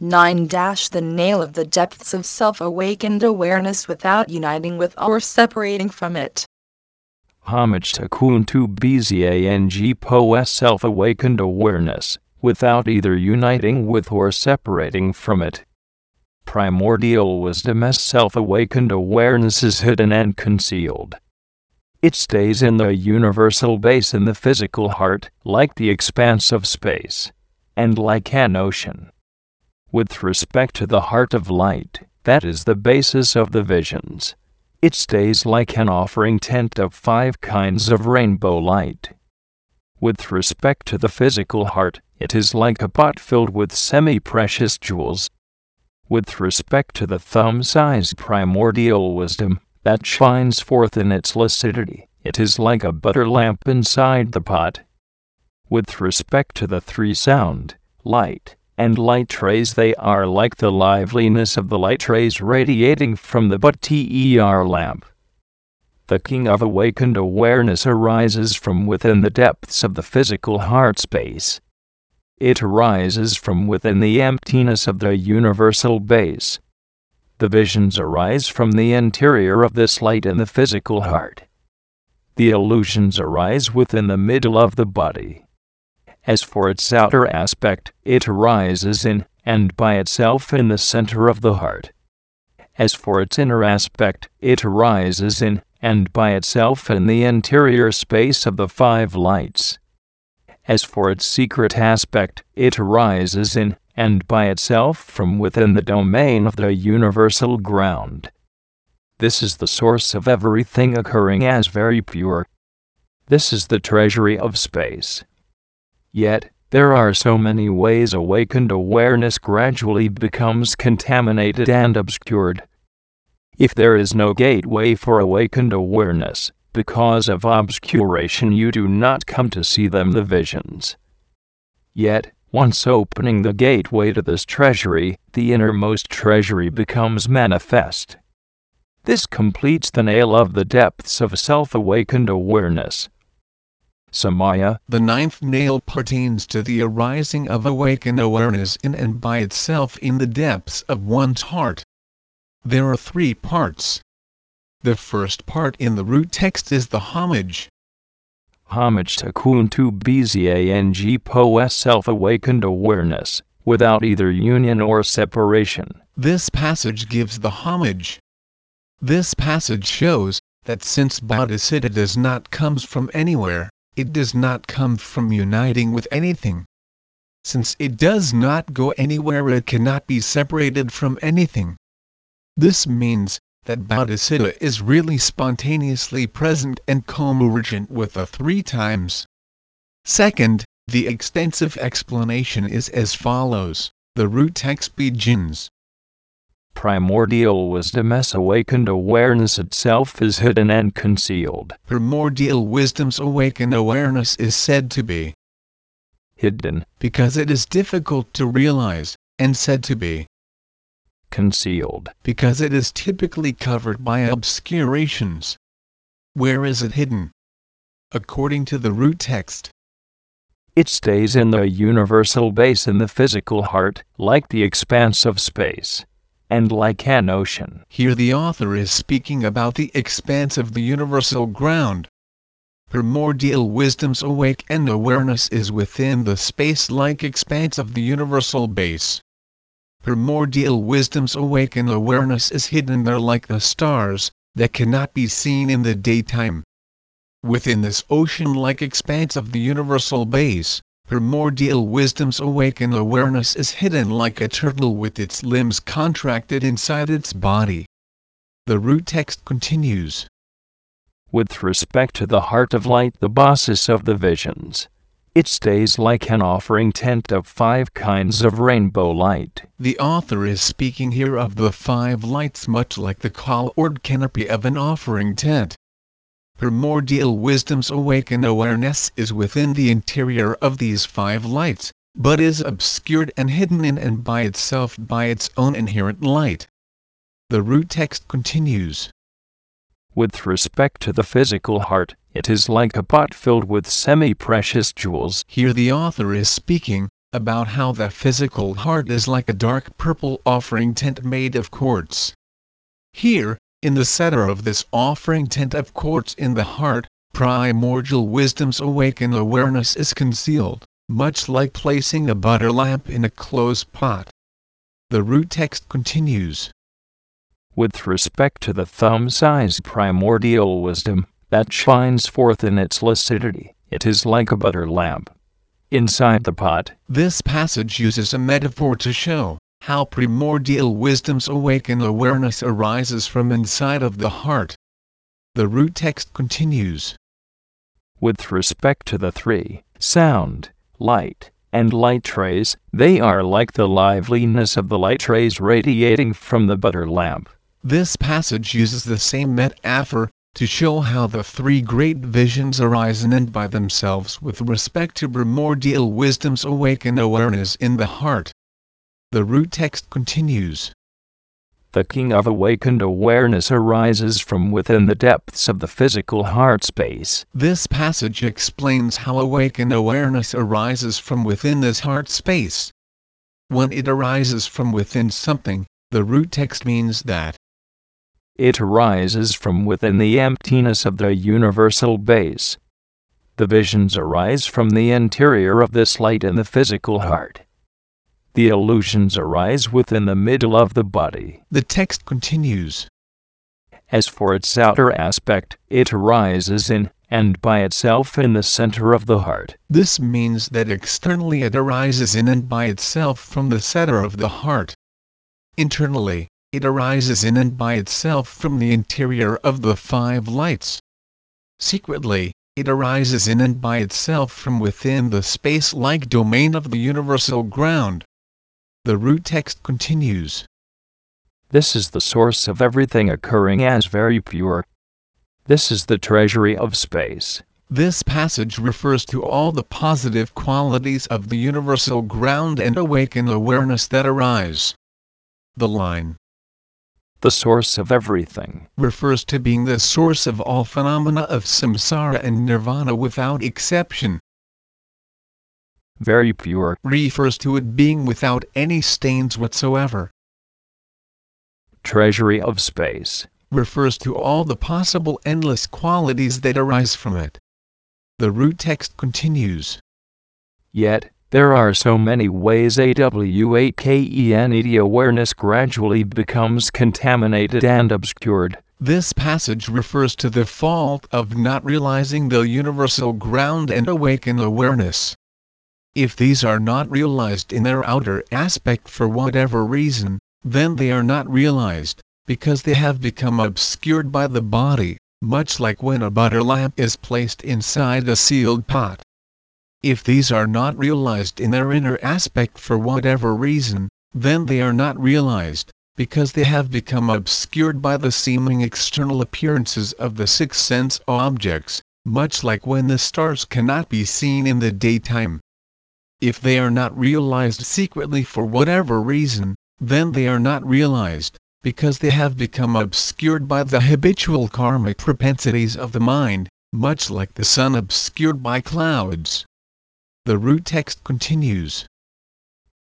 9 The nail of the depths of self awakened awareness without uniting with or separating from it. Homage to Kuntu Bzang Po S self awakened awareness, without either uniting with or separating from it. Primordial wisdom as self awakened awareness is hidden and concealed. It stays in the universal base in the physical heart, like the expanse of space, and like an ocean. With respect to the heart of light, that is the basis of the visions. It stays like an offering tent of five kinds of rainbow light. With respect to the physical heart, it is like a pot filled with semi precious jewels. With respect to the thumb sized primordial wisdom that shines forth in its lucidity, it is like a butter lamp inside the pot. With respect to the three sound, light, and light rays they are like the liveliness of the light rays radiating from the but-ter lamp. The king of awakened awareness arises from within the depths of the physical heart space. It arises from within the emptiness of the universal base. The visions arise from the interior of this light in the physical heart. The illusions arise within the middle of the body. As for its outer aspect, it arises in and by itself in the center of the heart. As for its inner aspect, it arises in and by itself in the interior space of the five lights. As for its secret aspect, it arises in and by itself from within the domain of the universal ground. This is the source of everything occurring as very pure. This is the treasury of space. Yet, there are so many ways awakened awareness gradually becomes contaminated and obscured. If there is no gateway for awakened awareness, because of obscuration, you do not come to see them the visions. Yet, once opening the gateway to this treasury, the innermost treasury becomes manifest. This completes the nail of the depths of self awakened awareness. Samaya. The ninth nail pertains to the arising of awakened awareness in and by itself in the depths of one's heart. There are three parts. The first part in the root text is the homage. Homage to Kuntu Bzang Po self awakened awareness, without either union or separation. This passage gives the homage. This passage shows that since Bodhicitta does not comes from anywhere, it does not come from uniting with anything. Since it does not go anywhere it cannot be separated from anything. This means that Bodhicitta is really spontaneously present and co-emergent with the three times. Second, the extensive explanation is as follows. The root text begins primordial wisdom awakened awareness itself is hidden and concealed. Primordial wisdom's awakened awareness is said to be hidden because it is difficult to realize, and said to be concealed because it is typically covered by obscurations. Where is it hidden? According to the root text, it stays in the universal base in the physical heart, like the expanse of space and like an ocean. Here the author is speaking about the expanse of the universal ground. Primordial wisdom's awake and awareness is within the space-like expanse of the universal base. Primordial wisdom's awake and awareness is hidden there like the stars, that cannot be seen in the daytime. Within this ocean-like expanse of the universal base, primordial wisdom's awakened awareness is hidden like a turtle with its limbs contracted inside its body. The root text continues. With respect to the heart of light, the basis of the visions, it stays like an offering tent of five kinds of rainbow light. The author is speaking here of the five lights much like the coloured canopy of an offering tent primordial wisdom's awakened awareness is within the interior of these five lights, but is obscured and hidden in and by itself by its own inherent light. The root text continues. With respect to the physical heart, it is like a pot filled with semi precious jewels. Here the author is speaking about how the physical heart is like a dark purple offering tent made of quartz. Here, in the center of this offering tent of quartz in the heart, primordial wisdom's awakened awareness is concealed, much like placing a butter lamp in a closed pot. The root text continues. With respect to the thumb-sized primordial wisdom that shines forth in its lucidity, it is like a butter lamp. Inside the pot, This passage uses a metaphor to show how primordial wisdom's awakened awareness arises from inside of the heart. The root text continues. with respect to the three sound, light, and light rays, they are like the liveliness of the light rays radiating from the butter lamp. This passage uses the same metaphor to show how the three great visions arise in and by themselves with respect to primordial wisdom's awakened awareness in the heart. The root text continues. The king of awakened awareness arises from within the depths of the physical heart space. This passage explains how awakened awareness arises from within this heart space. When it arises from within something, the root text means that It arises from within the emptiness of the universal base. The visions arise from the interior of this light in the physical heart. The illusions arise within the middle of the body. the text continues. As for its outer aspect, it arises in and by itself in the center of the heart. This means that externally it arises in and by itself from the center of the heart. Internally, it arises in and by itself from the interior of the five lights. Secretly, it arises in and by itself from within the space like domain of the universal ground. The root text continues. This is the source of everything occurring as very pure. This is the treasury of space. This passage refers to all the positive qualities of the universal ground and awakened awareness that arise. The line The source of everything. refers to being the source of all phenomena of samsara and nirvana without exception, Very pure. refers to it being without any stains whatsoever, Treasury of space. refers to all the possible endless qualities that arise from it. The root text continues. Yet, there are so many ways AW8KENED awareness gradually becomes contaminated and obscured. This passage refers to the fault of not realizing the universal ground and awaken awareness. If these are not realized in their outer aspect for whatever reason, then they are not realized, because they have become obscured by the body, much like when a butter lamp is placed inside a sealed pot. If these are not realized in their inner aspect for whatever reason, then they are not realized, because they have become obscured by the seeming external appearances of the six sense objects, much like when the stars cannot be seen in the daytime. If they are not realized secretly for whatever reason, then they are not realized, because they have become obscured by the habitual karmic propensities of the mind, much like the sun obscured by clouds. The root text continues.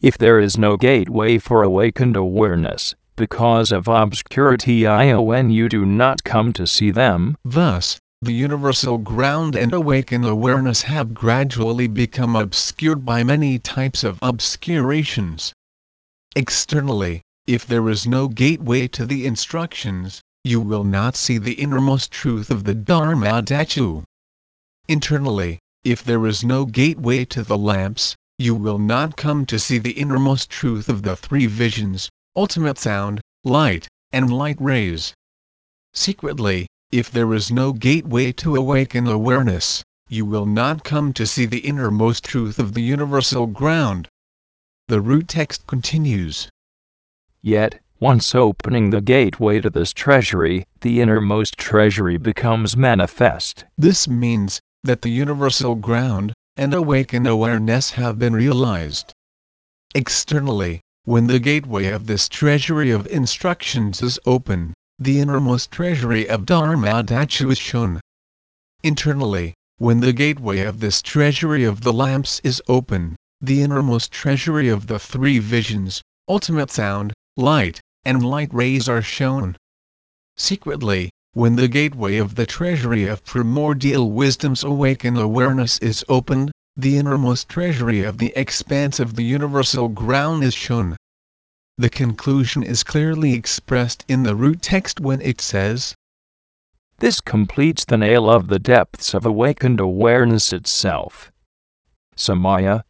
If there is no gateway for awakened awareness, because of obscurity ION you do not come to see them, Thus, the universal ground and awakened awareness have gradually become obscured by many types of obscurations. Externally, if there is no gateway to the instructions, you will not see the innermost truth of the Dharmadhatu. Internally, if there is no gateway to the lamps, you will not come to see the innermost truth of the three visions, ultimate sound, light, and light rays. Secretly, if there is no gateway to awaken awareness, you will not come to see the innermost truth of the universal ground. The root text continues. yet, once opening the gateway to this treasury, the innermost treasury becomes manifest. This means that the universal ground and awakened awareness have been realized. Externally, when the gateway of this treasury of instructions is open, the innermost treasury of Dharmadhatu is shown. Internally, when the gateway of this treasury of the lamps is open, the innermost treasury of the three visions, ultimate sound, light, and light rays are shown. Secretly, when the gateway of the treasury of primordial wisdom's awakened awareness is opened, the innermost treasury of the expanse of the universal ground is shown. The conclusion is clearly expressed in the root text when it says, This completes the nail of the depths of awakened awareness itself. Samaya,